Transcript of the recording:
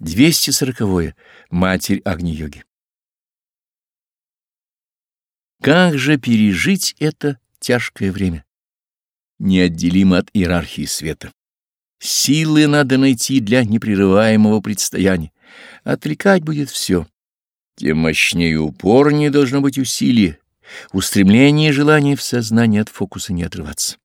240. -е. Матерь Агни-йоги. Как же пережить это тяжкое время? Неотделимо от иерархии света. Силы надо найти для непрерываемого предстояния. Отвлекать будет все. Тем мощнее и упорнее должно быть усилие, устремление и желание в сознании от фокуса не отрываться.